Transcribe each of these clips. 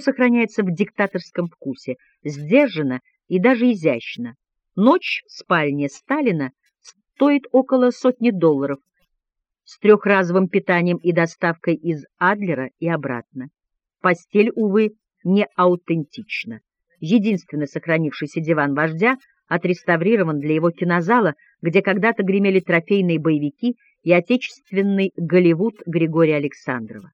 сохраняется в диктаторском вкусе, сдержанно и даже изящно. Ночь в спальне Сталина стоит около сотни долларов с трехразовым питанием и доставкой из Адлера и обратно. Постель, увы, не аутентична. Единственный сохранившийся диван вождя отреставрирован для его кинозала, где когда-то гремели трофейные боевики и отечественный Голливуд Григория Александрова.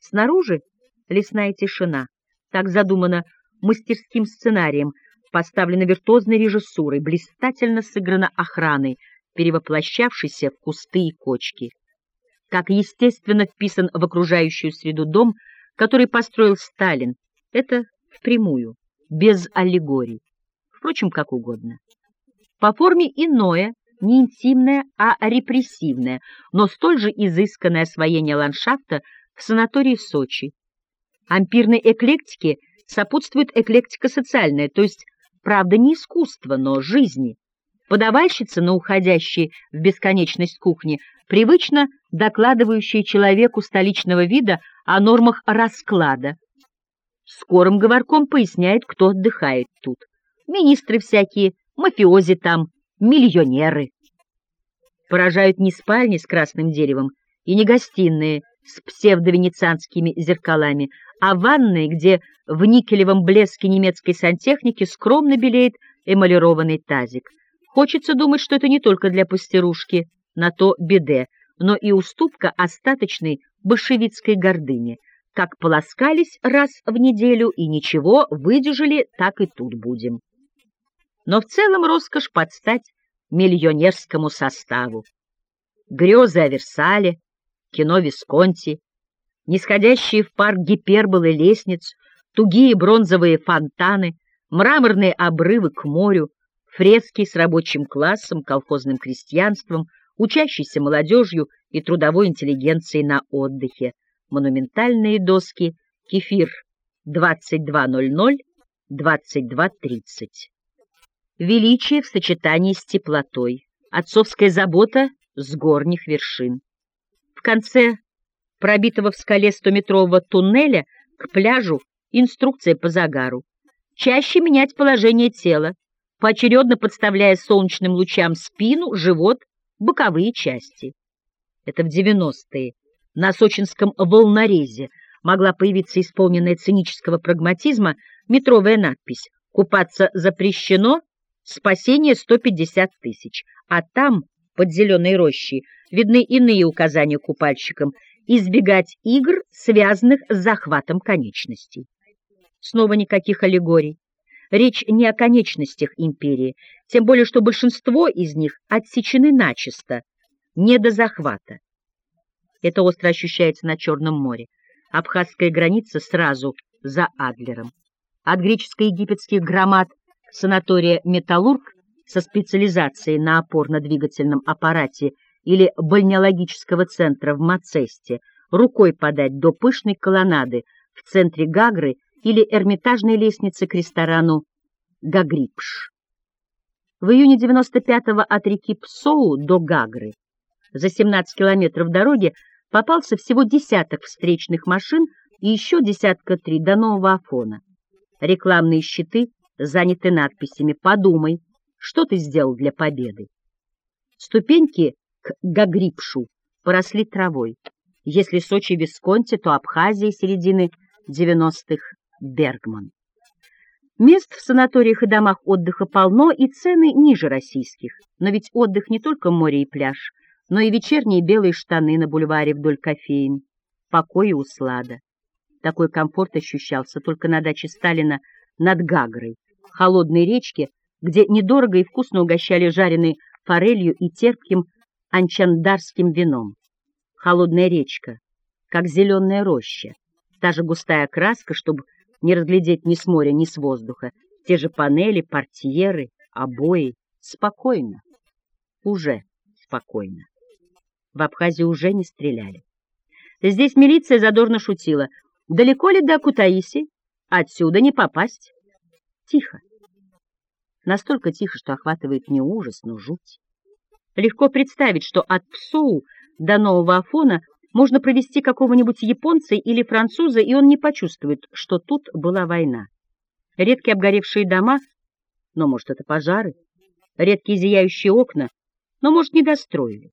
Снаружи лесная тишина, так задумано мастерским сценарием, поставлена виртуозной режиссурой, блистательно сыграна охраной, перевоплощавшейся в кусты и кочки. Как естественно вписан в окружающую среду дом, который построил Сталин, это впрямую, без аллегорий. Впрочем, как угодно. По форме иное, не интимное, а репрессивное, но столь же изысканное освоение ландшафта в санатории Сочи. Ампирной эклектике сопутствует эклектика социальная, то есть, правда, не искусство, но жизни. Подавальщица на уходящей в бесконечность кухни, привычно докладывающая человеку столичного вида о нормах расклада. Скорым говорком поясняет, кто отдыхает тут. Министры всякие, мафиози там, миллионеры. Поражают не спальни с красным деревом и не гостиные с псевдовенецианскими зеркалами, а ванные, где в никелевом блеске немецкой сантехники скромно белеет эмалированный тазик. Хочется думать, что это не только для пастерушки, на то беде, но и уступка остаточной большевистской гордыни. Как полоскались раз в неделю и ничего, выдержали, так и тут будем. Но в целом роскошь подстать миллионерскому составу. Грезы о Версале, кино Висконти, нисходящие в парк гиперболы лестниц, тугие бронзовые фонтаны, мраморные обрывы к морю, фрески с рабочим классом, колхозным крестьянством, учащейся молодежью и трудовой интеллигенцией на отдыхе, монументальные доски, кефир 22.00, 22.30. Величие в сочетании с теплотой, отцовская забота с горних вершин. Конце пробитого в скале стометрового туннеля к пляжу инструкция по загару. Чаще менять положение тела, поочередно подставляя солнечным лучам спину, живот, боковые части. Это в 90-е на сочинском волнорезе могла появиться исполненная цинического прагматизма метровая надпись «Купаться запрещено, спасение 150 тысяч», а там, под зеленой рощей, видны иные указания купальщикам избегать игр, связанных с захватом конечностей. Снова никаких аллегорий. Речь не о конечностях империи, тем более что большинство из них отсечены начисто, не до захвата. Это остро ощущается на Черном море. Абхазская граница сразу за Адлером. От греческо-египетских громад санатория «Металлург» со специализацией на опорно-двигательном аппарате или бальнеологического центра в Мацесте рукой подать до пышной колоннады в центре Гагры или эрмитажной лестницы к ресторану Гагрипш. В июне 95-го от реки Псоу до Гагры за 17 километров дороги попался всего десяток встречных машин и еще десятка три до Нового Афона. Рекламные щиты заняты надписями «Подумай, что ты сделал для победы». Ступеньки к Гагрипшу поросли травой. Если Сочи Висконти, то Абхазия середины 90-х Бергман. Мест в санаториях и домах отдыха полно, и цены ниже российских. Но ведь отдых не только море и пляж, но и вечерние белые штаны на бульваре вдоль кофеин, покой и услада. Такой комфорт ощущался только на даче Сталина над Гагрой, холодной речке, где недорого и вкусно угощали жареной форелью и терпким анчандарским вином. Холодная речка, как зеленая роща, та же густая краска, чтобы не разглядеть ни с моря, ни с воздуха, те же панели, портьеры, обои. Спокойно. Уже спокойно. В Абхазии уже не стреляли. Здесь милиция задорно шутила. Далеко ли до Кутаиси? Отсюда не попасть. Тихо. Настолько тихо, что охватывает не ужас, но жуть. Легко представить, что от Псоу до Нового Афона Можно провести какого-нибудь японца или француза, и он не почувствует, что тут была война. Редкие обгоревшие дома, но, может, это пожары, редкие зияющие окна, но, может, не достроили.